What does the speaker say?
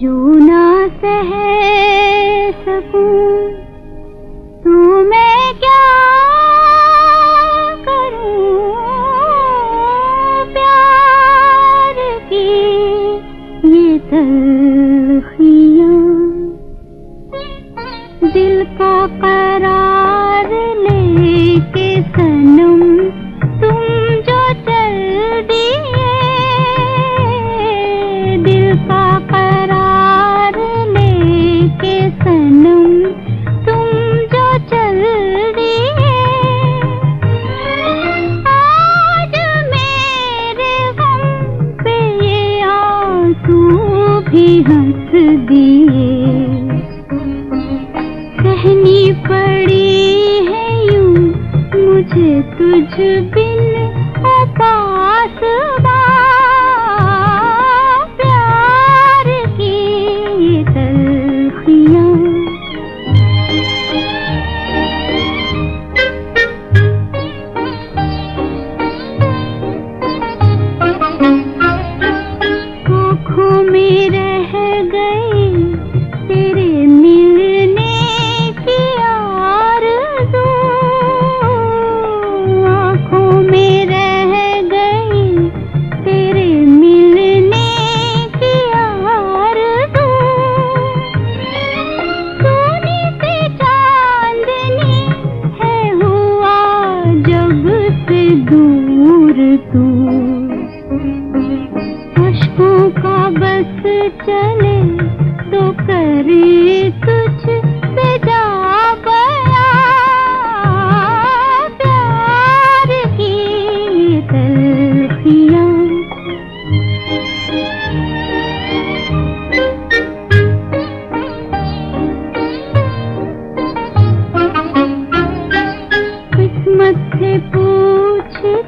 सह सकूँ तू मैं क्या करूँ? प्यार की ये तलखियाँ दिल का करार भी हंस दिए। कहनी पड़ी है यूँ मुझे तुझ बिन पास बस चले तो करे तुझ जा बया प्यार की तलखियाँ किस्मत से पूछती